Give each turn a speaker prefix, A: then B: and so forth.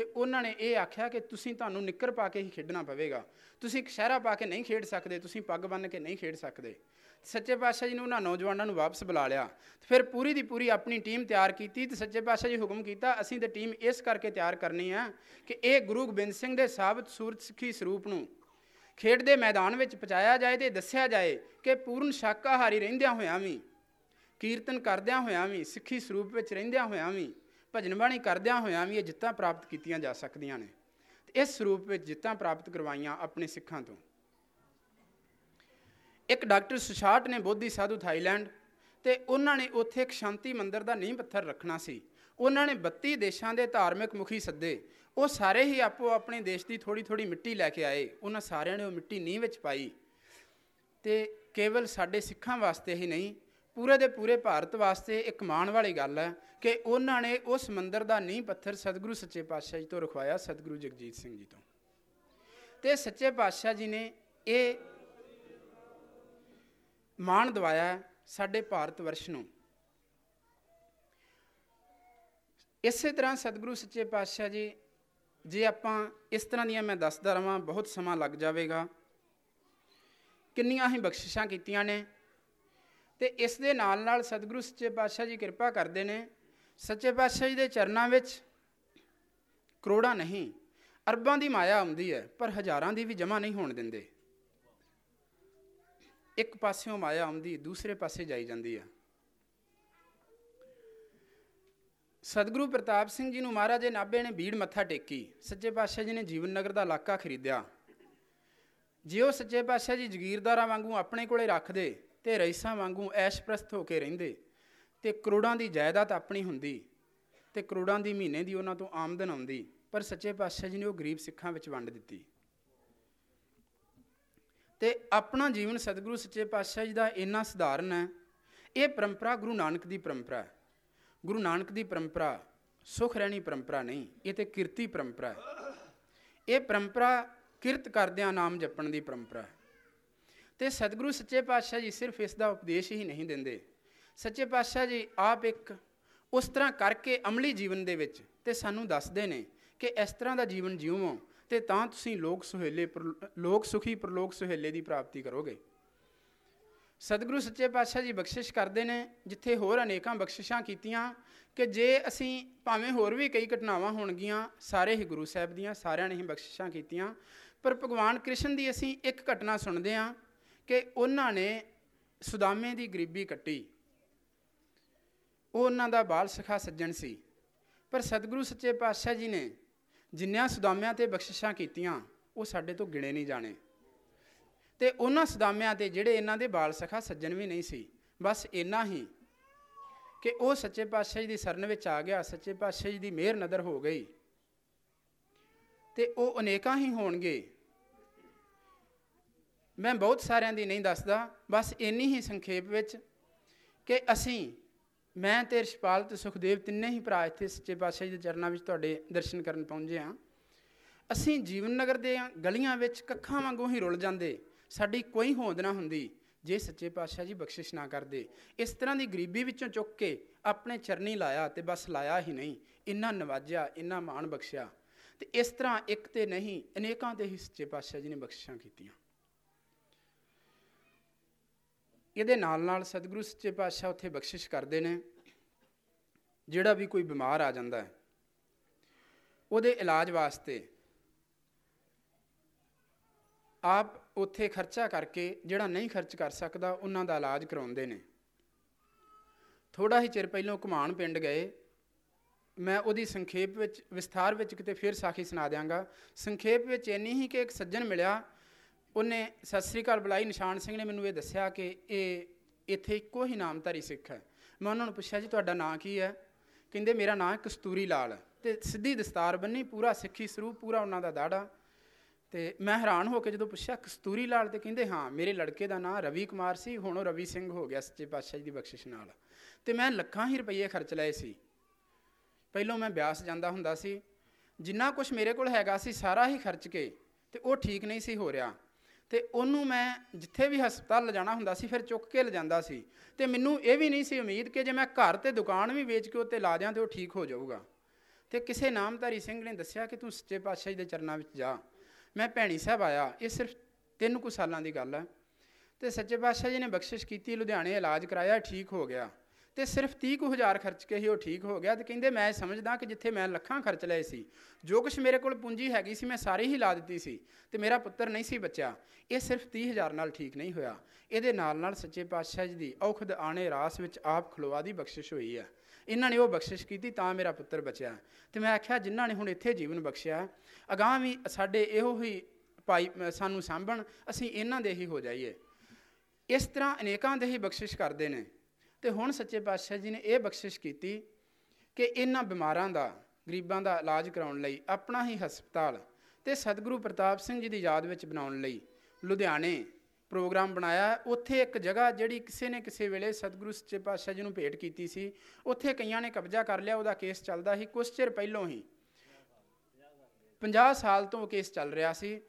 A: ਤੇ ਉਹਨਾਂ ਨੇ ਇਹ ਆਖਿਆ ਕਿ ਤੁਸੀਂ ਤੁਹਾਨੂੰ ਨਿੱਕਰ ਪਾ ਕੇ ਹੀ ਖੇਡਣਾ ਪਵੇਗਾ। ਤੁਸੀਂ ਕਸ਼ਹਿਰਾ ਪਾ ਕੇ ਨਹੀਂ ਖੇਡ ਸਕਦੇ, ਤੁਸੀਂ ਪੱਗ ਬੰਨ ਕੇ ਨਹੀਂ ਖੇਡ ਸਕਦੇ। ਸੱਚੇ ਪਾਤਸ਼ਾਹ ਜੀ ਨੇ ਉਹਨਾਂ ਨੌਜਵਾਨਾਂ ਨੂੰ ਵਾਪਸ ਬੁਲਾ ਲਿਆ। ਫਿਰ ਪੂਰੀ ਦੀ ਪੂਰੀ ਆਪਣੀ ਟੀਮ ਤਿਆਰ ਕੀਤੀ ਤੇ ਸੱਚੇ ਪਾਤਸ਼ਾਹ ਜੀ ਹੁਕਮ ਕੀਤਾ, ਅਸੀਂ ਤੇ ਟੀਮ ਇਸ ਕਰਕੇ ਤਿਆਰ ਕਰਨੀ ਆ ਕਿ ਇਹ ਗੁਰੂ ਗੋਬਿੰਦ ਸਿੰਘ ਦੇ ਸਾਬਤ ਸੂਰਤ ਸਿੱਖੀ ਸਰੂਪ ਨੂੰ ਖੇਡ ਦੇ ਮੈਦਾਨ ਵਿੱਚ ਪਹੁੰਚਾਇਆ ਜਾਏ ਤੇ ਦੱਸਿਆ ਜਾਏ ਕਿ ਪੂਰਨ ਸ਼ਾਕਾਹਾਰੀ ਰਹਿੰਦਿਆਂ ਹੋਇਆਂ ਵੀ, ਕੀਰਤਨ ਕਰਦਿਆਂ ਹੋਇਆਂ ਵੀ, ਸਿੱਖੀ ਸਰੂਪ ਵਿੱਚ ਰਹਿੰਦਿਆਂ ਹੋਇਆਂ ਵੀ ਭਜਨ ਬਾਣੀ ਕਰਦਿਆਂ ਹੋਇਆਂ ਵੀ ਇਹ ਜਿੱਤਾਂ ਪ੍ਰਾਪਤ ਕੀਤੀਆਂ ਜਾ ਸਕਦੀਆਂ ਨੇ। ਤੇ ਇਸ ਸਰੂਪ ਵਿੱਚ ਜਿੱਤਾਂ ਪ੍ਰਾਪਤ ਕਰਵਾਈਆਂ ਆਪਣੇ ਸਿੱਖਾਂ ਤੋਂ। ਇੱਕ ਡਾਕਟਰ ਸੁਸ਼ਾਟ ਨੇ ਬੋਧੀ ਸਾਧੂ ਥਾਈਲੈਂਡ ਤੇ ਉਹਨਾਂ ਨੇ ਉੱਥੇ ਇੱਕ ਸ਼ਾਂਤੀ ਮੰਦਿਰ ਦਾ ਨੀਂਹ ਪੱਥਰ ਰੱਖਣਾ ਸੀ। ਉਹਨਾਂ ਨੇ 32 ਦੇਸ਼ਾਂ ਦੇ ਧਾਰਮਿਕ ਮੁਖੀ ਸੱਦੇ। ਉਹ ਸਾਰੇ ਹੀ ਆਪੋ ਆਪਣੇ ਦੇਸ਼ ਦੀ ਥੋੜੀ ਥੋੜੀ ਮਿੱਟੀ ਲੈ ਕੇ ਆਏ। ਉਹਨਾਂ ਸਾਰਿਆਂ ਨੇ ਉਹ ਮਿੱਟੀ ਨੀਂਹ ਵਿੱਚ ਪਾਈ। ਤੇ ਕੇਵਲ ਸਾਡੇ ਸਿੱਖਾਂ ਵਾਸਤੇ ਹੀ ਨਹੀਂ ਪੂਰੇ ਦੇ ਪੂਰੇ ਭਾਰਤ ਵਾਸਤੇ ਇੱਕ ਮਾਣ ਵਾਲੀ ਗੱਲ ਹੈ ਕਿ ਉਹਨਾਂ ਨੇ ਉਸ ਮੰਦਰ ਦਾ ਨੀਂਹ ਪੱਥਰ ਸਤਿਗੁਰੂ ਸੱਚੇ ਪਾਤਸ਼ਾਹ ਜੀ ਤੋਂ ਰਖਵਾਇਆ, ਸਤਿਗੁਰੂ ਜਗਜੀਤ ਸਿੰਘ ਜੀ ਤੋਂ। ਤੇ ਸੱਚੇ ਪਾਤਸ਼ਾਹ ਜੀ ਨੇ ਇਹ ਮਾਣ ਦਵਾਇਆ ਸਾਡੇ ਭਾਰਤ ਵਰਸ਼ ਨੂੰ। ਇਸੇ ਤਰ੍ਹਾਂ ਸਤਿਗੁਰੂ ਸੱਚੇ ਪਾਤਸ਼ਾਹ ਜੀ, ਜੇ ਆਪਾਂ ਇਸ ਤਰ੍ਹਾਂ ਦੀਆਂ ਮੈਂ ਦੱਸਦਾ ਰਵਾਂ ਬਹੁਤ ਸਮਾਂ ਲੱਗ ਜਾਵੇਗਾ। ਕਿੰਨੀਆਂ ਹੀ ਬਖਸ਼ਿਸ਼ਾਂ ਕੀਤੀਆਂ ਨੇ। ਤੇ ਇਸ ਦੇ ਨਾਲ ਨਾਲ ਸਤਿਗੁਰੂ ਸੱਚੇ ਪਾਤਸ਼ਾਹ ਜੀ ਕਿਰਪਾ ਕਰਦੇ ਨੇ। ਸੱਚੇ ਪਾਤਸ਼ਾਹ ਜੀ ਦੇ ਚਰਨਾਂ ਵਿੱਚ ਕਰੋੜਾਂ ਨਹੀਂ, ਅਰਬਾਂ ਦੀ ਮਾਇਆ ਆਉਂਦੀ ਹੈ, ਪਰ ਹਜ਼ਾਰਾਂ ਦੀ ਵੀ ਜਮਾ ਨਹੀਂ ਹੋਣ ਦਿੰਦੇ। ਇੱਕ ਪਾਸਿਓਂ ਮਾਇਆ ਆਉਂਦੀ, ਦੂਸਰੇ ਪਾਸੇ ਜਾਈ ਜਾਂਦੀ ਹੈ। ਸਤਿਗੁਰੂ ਪ੍ਰਤਾਪ ਸਿੰਘ ਜੀ ਨੂੰ ਮਹਾਰਾਜੇ ਨਾਭੇ ਨੇ ਬੀੜ ਮੱਥਾ ਟੇਕੀ। ਸੱਚੇ ਪਾਤਸ਼ਾਹ ਜੀ ਨੇ ਜੀਵਨ ਨਗਰ ਦਾ ਇਲਾਕਾ ਖਰੀਦਿਆ। ਜੇ ਉਹ ਸੱਚੇ ਪਾਤਸ਼ਾਹ ਜੀ ਜ਼ਗੀਰਦਾਰਾਂ ਵਾਂਗੂ ਆਪਣੇ ਕੋਲੇ ਰੱਖਦੇ ਤੇ ਰਈਸਾਂ ਵਾਂਗੂ ਐਸ਼ਪ੍ਰਸਤ ਹੋ ਕੇ ਰਹਿੰਦੇ। ਤੇ ਕਰੋੜਾਂ ਦੀ ਜਾਇਦਾਦ ਆਪਣੀ ਹੁੰਦੀ ਤੇ ਕਰੋੜਾਂ ਦੀ ਮਹੀਨੇ ਦੀ ਉਹਨਾਂ ਤੋਂ ਆਮਦਨ ਆਉਂਦੀ, ਪਰ ਸੱਚੇ ਪਾਤਸ਼ਾਹ ਜੀ ਨੇ ਉਹ ਗਰੀਬ ਸਿੱਖਾਂ ਵਿੱਚ ਵੰਡ ਦਿੱਤੀ। ਤੇ ਆਪਣਾ ਜੀਵਨ ਸਤਿਗੁਰੂ ਸੱਚੇ ਪਾਤਸ਼ਾਹ ਜੀ ਦਾ ਇੰਨਾ ਸਧਾਰਨ ਹੈ। ਇਹ ਪਰੰਪਰਾ ਗੁਰੂ ਨਾਨਕ ਦੀ ਪਰੰਪਰਾ ਹੈ। ਗੁਰੂ ਨਾਨਕ ਦੀ ਪਰੰਪਰਾ ਸੁਖ ਰਹਿਣੀ ਪਰੰਪਰਾ ਨਹੀਂ, ਇਹ ਤੇ ਕਿਰਤੀ ਪਰੰਪਰਾ ਹੈ। ਇਹ ਪਰੰਪਰਾ ਕਿਰਤ ਕਰਦਿਆਂ ਨਾਮ ਜਪਣ ਦੀ ਪਰੰਪਰਾ ਹੈ। ਤੇ ਸਤਿਗੁਰੂ ਸੱਚੇ ਪਾਤਸ਼ਾਹ ਜੀ ਸਿਰਫ ਇਸ ਦਾ ਉਪਦੇਸ਼ ਹੀ ਨਹੀਂ ਦਿੰਦੇ। ਸੱਚੇ ਪਾਤਸ਼ਾਹ ਜੀ ਆਪ ਇੱਕ ਉਸ ਤਰ੍ਹਾਂ ਕਰਕੇ ਅਮਲੀ ਜੀਵਨ ਦੇ ਵਿੱਚ ਤੇ ਸਾਨੂੰ ਦੱਸਦੇ ਨੇ ਕਿ ਇਸ ਤਰ੍ਹਾਂ ਦਾ ਜੀਵਨ ਜਿਉਵੋ ਤੇ ਤਾਂ ਤੁਸੀਂ ਲੋਕ ਸੁਹੇਲੇ ਲੋਕ ਸੁਖੀ ਪ੍ਰਲੋਕ ਸੁਹੇਲੇ ਦੀ ਪ੍ਰਾਪਤੀ ਕਰੋਗੇ। ਸਤਿਗੁਰੂ ਸੱਚੇ ਪਾਤਸ਼ਾਹ ਜੀ ਬਖਸ਼ਿਸ਼ ਕਰਦੇ ਨੇ, ਜਿੱਥੇ ਹੋਰ ਅਨੇਕਾਂ ਬਖਸ਼ਿਸ਼ਾਂ ਕੀਤੀਆਂ ਕਿ ਜੇ ਅਸੀਂ ਭਾਵੇਂ ਹੋਰ ਵੀ ਕਈ ਘਟਨਾਵਾਂ ਹੋਣਗੀਆਂ, ਸਾਰੇ ਹੀ ਗੁਰੂ ਸਾਹਿਬ ਦੀਆਂ ਸਾਰਿਆਂ ਨੇ ਹੀ ਬਖਸ਼ਿਸ਼ਾਂ ਕੀਤੀਆਂ, ਪਰ ਭਗਵਾਨ ਕ੍ਰਿਸ਼ਨ ਦੀ ਅਸੀਂ ਇੱਕ ਘਟਨਾ ਸੁਣਦੇ ਹਾਂ ਕਿ ਉਹਨਾਂ ਨੇ ਸੁਦਾਮੇ ਦੀ ਗਰੀਬੀ ਕੱਟੀ। ਉਹ ਉਹਨਾਂ ਦਾ ਬਾਲ ਸਖਾ ਸੱਜਣ ਸੀ। ਪਰ ਸਤਿਗੁਰੂ ਸੱਚੇ ਪਾਤਸ਼ਾਹ ਜੀ ਨੇ ਜਿੰਨਿਆਂ ਸੁਦਾਮਿਆਂ ਤੇ ਬਖਸ਼ਿਸ਼ਾਂ ਕੀਤੀਆਂ, ਉਹ ਸਾਡੇ ਤੋਂ ਗਿਣੇ ਨਹੀਂ ਜਾਣੇ। ਤੇ ਉਹਨਾਂ ਸੁਦਾਮਿਆਂ ਤੇ ਜਿਹੜੇ ਇਹਨਾਂ ਦੇ ਬਾਲ ਸਖਾ ਸੱਜਣ ਵੀ ਨਹੀਂ ਸੀ, ਬਸ ਇੰਨਾ ਹੀ ਕਿ ਉਹ ਸੱਚੇ ਪਾਤਸ਼ਾਹ ਜੀ ਦੀ ਸਰਨ ਵਿੱਚ ਆ ਗਿਆ, ਸੱਚੇ ਪਾਤਸ਼ਾਹ ਜੀ ਦੀ ਮਿਹਰ ਨਦਰ ਹੋ ਗਈ। ਤੇ ਉਹ ਅਨੇਕਾਂ ਹੀ ਹੋਣਗੇ। ਮੈਂ ਬਹੁਤ ਸਾਰਿਆਂ ਦੀ ਨਹੀਂ ਦੱਸਦਾ, ਬਸ ਇੰਨੀ ਹੀ ਸੰਖੇਪ ਵਿੱਚ ਕਿ ਅਸੀਂ, ਮੈਂ ਤੇ ਰਿਸ਼ਪਾਲ ਤੇ ਸੁਖਦੇਵ ਤਿੰਨੇ ਹੀ ਭਰਾ ਇੱਥੇ ਸੱਚੇ ਪਾਤਸ਼ਾਹ ਜੀ ਦੇ ਚਰਨਾਂ ਵਿੱਚ ਤੁਹਾਡੇ ਦਰਸ਼ਨ ਕਰਨ ਪਹੁੰਚੇ ਹਾਂ। ਅਸੀਂ ਜੀਵਨ ਨਗਰ ਦੇ ਗਲੀਆਂ ਵਿੱਚ ਕੱਖਾਂ ਵਾਂਗੂ ਹੀ ਰੁਲ ਜਾਂਦੇ, ਸਾਡੀ ਕੋਈ ਹੋਂਦ ਨਾ ਹੁੰਦੀ ਜੇ ਸੱਚੇ ਪਾਤਸ਼ਾਹ ਜੀ ਬਖਸ਼ਿਸ਼ ਨਾ ਕਰਦੇ। ਇਸ ਤਰ੍ਹਾਂ ਦੀ ਗਰੀਬੀ ਵਿੱਚੋਂ ਚੁੱਕ ਕੇ ਆਪਣੇ ਚਰਨੀ ਲਾਇਆ ਤੇ ਬਸ ਲਾਇਆ ਹੀ ਨਹੀਂ, ਇੰਨਾ ਨਵਾਜਿਆ, ਇੰਨਾ ਮਾਣ ਬਖਸ਼ਿਆ। ਤੇ ਇਸ ਤਰ੍ਹਾਂ ਇੱਕ ਤੇ ਨਹੀਂ, ਅਨੇਕਾਂ ਤੇ ਹੀ ਸੱਚੇ ਪਾਤਸ਼ਾਹ ਜੀ ਨੇ ਬਖਸ਼ਿਸ਼ਾਂ ਕੀਤੀਆਂ। ਇਹਦੇ ਨਾਲ ਨਾਲ ਸਤਿਗੁਰੂ ਸੱਚੇ ਪਾਤਸ਼ਾਹ ਉੱਥੇ ਬਖਸ਼ਿਸ਼ ਕਰਦੇ ਨੇ, ਜਿਹੜਾ ਵੀ ਕੋਈ ਬਿਮਾਰ ਆ ਜਾਂਦਾ ਹੈ, ਉਹਦੇ ਇਲਾਜ ਵਾਸਤੇ ਆਪ ਉੱਥੇ ਖਰਚਾ ਕਰਕੇ ਜਿਹੜਾ ਨਹੀਂ ਖਰਚ ਕਰ ਸਕਦਾ, ਉਹਨਾਂ ਦਾ ਇਲਾਜ ਕਰਾਉਂਦੇ ਨੇ। ਥੋੜਾ ਹੀ ਚਿਰ ਪਹਿਲਾਂ ਘਮਾਣ ਪਿੰਡ ਗਏ, ਮੈਂ ਉਹਦੀ ਸੰਖੇਪ ਵਿੱਚ, ਵਿਸਥਾਰ ਵਿੱਚ ਕਿਤੇ ਫਿਰ ਸਾਖੀ ਸੁਣਾ ਦਿਆਂਗਾ। ਸੰਖੇਪ ਵਿੱਚ ਇੰਨੀ ਹੀ ਕਿ ਇੱਕ ਸੱਜਣ ਮਿਲਿਆ ਉਹਨੇ ਸਤਿ ਸ੍ਰੀ ਅਕਾਲ ਬੁਲਾਈ, ਨਿਸ਼ਾਨ ਸਿੰਘ ਨੇ ਮੈਨੂੰ ਇਹ ਦੱਸਿਆ ਕਿ ਇਹ ਇੱਥੇ ਇੱਕੋ ਹੀ ਨਾਮਧਾਰੀ ਸਿੱਖ ਹੈ। ਮੈਂ ਉਹਨਾਂ ਨੂੰ ਪੁੱਛਿਆ, ਜੀ, ਤੁਹਾਡਾ ਨਾਂ ਕੀ ਹੈ? ਕਹਿੰਦੇ, ਮੇਰਾ ਨਾਂ ਕਸਤੂਰੀ ਲਾਲ ਤੇ ਸਿੱਧੀ ਦਸਤਾਰ ਬੰਨੀ, ਪੂਰਾ ਸਿੱਖੀ ਸਰੂਪ, ਪੂਰਾ ਉਹਨਾਂ ਦਾ ਦਾੜਾ। ਤੇ ਮੈਂ ਹੈਰਾਨ ਹੋ ਕੇ ਜਦੋਂ ਪੁੱਛਿਆ, ਕਸਤੂਰੀ ਲਾਲ? ਤੇ ਕਹਿੰਦੇ, ਹਾਂ, ਮੇਰੇ ਲੜਕੇ ਦਾ ਨਾਂ ਰਵੀ ਕੁਮਾਰ ਸੀ, ਹੁਣ ਉਹ ਰਵੀ ਸਿੰਘ ਹੋ ਗਿਆ ਸੱਚੇ ਪਾਤਸ਼ਾਹ ਜੀ ਦੀ ਬਖਸ਼ਿਸ਼ ਨਾਲ। ਤੇ ਮੈਂ ਲੱਖਾਂ ਹੀ ਰੁਪਏ ਖਰਚ ਲਏ ਸੀ। ਪਹਿਲਾਂ ਮੈਂ ਬਿਆਸ ਜਾਂਦਾ ਹੁੰਦਾ ਸੀ। ਜਿੰਨਾ ਕੁਝ ਮੇਰੇ ਕੋਲ ਹੈਗਾ ਸੀ, ਸਾਰਾ ਹੀ ਖਰਚ ਕੇ ਤੇ ਉਹ ਠੀਕ ਨਹੀਂ ਸੀ ਹੋ ਰਿਹਾ। ਤੇ ਉਹਨੂੰ ਮੈਂ ਜਿੱਥੇ ਵੀ ਹਸਪਤਾਲ ਲਿਜਾਣਾ ਹੁੰਦਾ ਸੀ, ਫਿਰ ਚੁੱਕ ਕੇ ਲਿਜਾਂਦਾ ਸੀ। ਤੇ ਮੈਨੂੰ ਇਹ ਵੀ ਨਹੀਂ ਸੀ ਉਮੀਦ ਕਿ ਜੇ ਮੈਂ ਘਰ ਤੇ ਦੁਕਾਨ ਵੀ ਵੇਚ ਕੇ ਉੱਤੇ ਲਾ ਦਿਆਂ ਤੇ ਉਹ ਠੀਕ ਹੋ ਜਾਊਗਾ। ਤੇ ਕਿਸੇ ਨਾਮਧਾਰੀ ਸਿੰਘ ਨੇ ਦੱਸਿਆ ਕਿ ਤੂੰ ਸੱਚੇ ਪਾਤਸ਼ਾਹ ਜੀ ਦੇ ਚਰਨਾਂ ਵਿੱਚ ਜਾ। ਮੈਂ ਭੈਣੀ ਸਾਹਿਬ ਆਇਆ, ਇਹ ਸਿਰਫ ਤਿੰਨ ਕੁ ਸਾਲਾਂ ਦੀ ਗੱਲ ਹੈ। ਤੇ ਸੱਚੇ ਪਾਤਸ਼ਾਹ ਜੀ ਨੇ ਬਖਸ਼ਿਸ਼ ਕੀਤੀ, ਲੁਧਿਆਣੇ ਇਲਾਜ ਕਰਾਇਆ, ਠੀਕ ਹੋ ਗਿਆ। ਤੇ ਸਿਰਫ 30 ਕੁ ਹਜ਼ਾਰ ਖਰਚ ਕੇ ਹੀ ਉਹ ਠੀਕ ਹੋ ਗਿਆ ਤੇ ਕਹਿੰਦੇ ਮੈਂ ਸਮਝਦਾ ਕਿ ਜਿੱਥੇ ਮੈਂ ਲੱਖਾਂ ਖਰਚ ਲਏ ਸੀ, ਜੋ ਕੁਝ ਮੇਰੇ ਕੋਲ ਪੂੰਜੀ ਹੈਗੀ ਸੀ ਮੈਂ ਸਾਰੀ ਹੀ ਲਾ ਦਿੱਤੀ ਸੀ ਤੇ ਮੇਰਾ ਪੁੱਤਰ ਨਹੀਂ ਸੀ ਬਚਿਆ, ਇਹ ਸਿਰਫ 30 ਹਜ਼ਾਰ ਨਾਲ ਠੀਕ ਨਹੀਂ ਹੋਇਆ। ਇਹਦੇ ਨਾਲ ਨਾਲ ਸੱਚੇ ਪਾਤਸ਼ਾਹ ਜੀ ਦੀ ਔਖਦ ਆਣੇ ਰਾਸ ਵਿੱਚ ਆਪ ਖਲੋਆ ਦੀ ਬਖਸ਼ਿਸ਼ ਹੋਈ ਹੈ। ਇਹਨਾਂ ਨੇ ਉਹ ਬਖਸ਼ਿਸ਼ ਕੀਤੀ ਤਾਂ ਮੇਰਾ ਪੁੱਤਰ ਬਚਿਆ। ਤੇ ਮੈਂ ਆਖਿਆ, ਜਿਨ੍ਹਾਂ ਨੇ ਹੁਣ ਇੱਥੇ ਜੀਵਨ ਬਖਸ਼ਿਆ, ਅਗਾਹ ਵੀ ਸਾਡੇ ਇਹੋ ਹੀ ਭਾਈ ਸਾਨੂੰ ਸਾਂਭਣ, ਅਸੀਂ ਇਹਨਾਂ ਦੇ ਹੀ ਹੋ ਜਾਈਏ। ਇਸ ਤਰ੍ਹਾਂ ਅਨੇਕਾਂ ਦੇ ਹੀ ਬਖਸ਼ਿਸ਼ ਕਰਦੇ ਨੇ। ਤੇ ਹੁਣ ਸੱਚੇ ਪਾਤਸ਼ਾਹ ਜੀ ਨੇ ਇਹ ਬਖਸ਼ਿਸ਼ ਕੀਤੀ ਕਿ ਇਹਨਾਂ ਬਿਮਾਰਾਂ ਦਾ, ਗਰੀਬਾਂ ਦਾ ਇਲਾਜ ਕਰਾਉਣ ਲਈ ਆਪਣਾ ਹੀ ਹਸਪਤਾਲ ਤੇ ਸਤਿਗੁਰੂ ਪ੍ਰਤਾਪ ਸਿੰਘ ਜੀ ਦੀ ਯਾਦ ਵਿੱਚ ਬਣਾਉਣ ਲਈ ਲੁਧਿਆਣੇ ਪ੍ਰੋਗਰਾਮ ਬਣਾਇਆ। ਉੱਥੇ ਇੱਕ ਜਗ੍ਹਾ ਜਿਹੜੀ ਕਿਸੇ ਨੇ ਕਿਸੇ ਵੇਲੇ ਸਤਿਗੁਰੂ ਸੱਚੇ ਪਾਤਸ਼ਾਹ ਜੀ ਨੂੰ ਭੇਟ ਕੀਤੀ ਸੀ, ਉੱਥੇ ਕਈਆਂ ਨੇ ਕਬਜ਼ਾ ਕਰ ਲਿਆ, ਉਹਦਾ ਕੇਸ ਚੱਲਦਾ ਸੀ। ਕੁਝ ਚਿਰ ਪਹਿਲਾਂ ਹੀ 50 ਸਾਲ ਤੋਂ ਕੇਸ ਚੱਲ ਰਿਹਾ ਸੀ।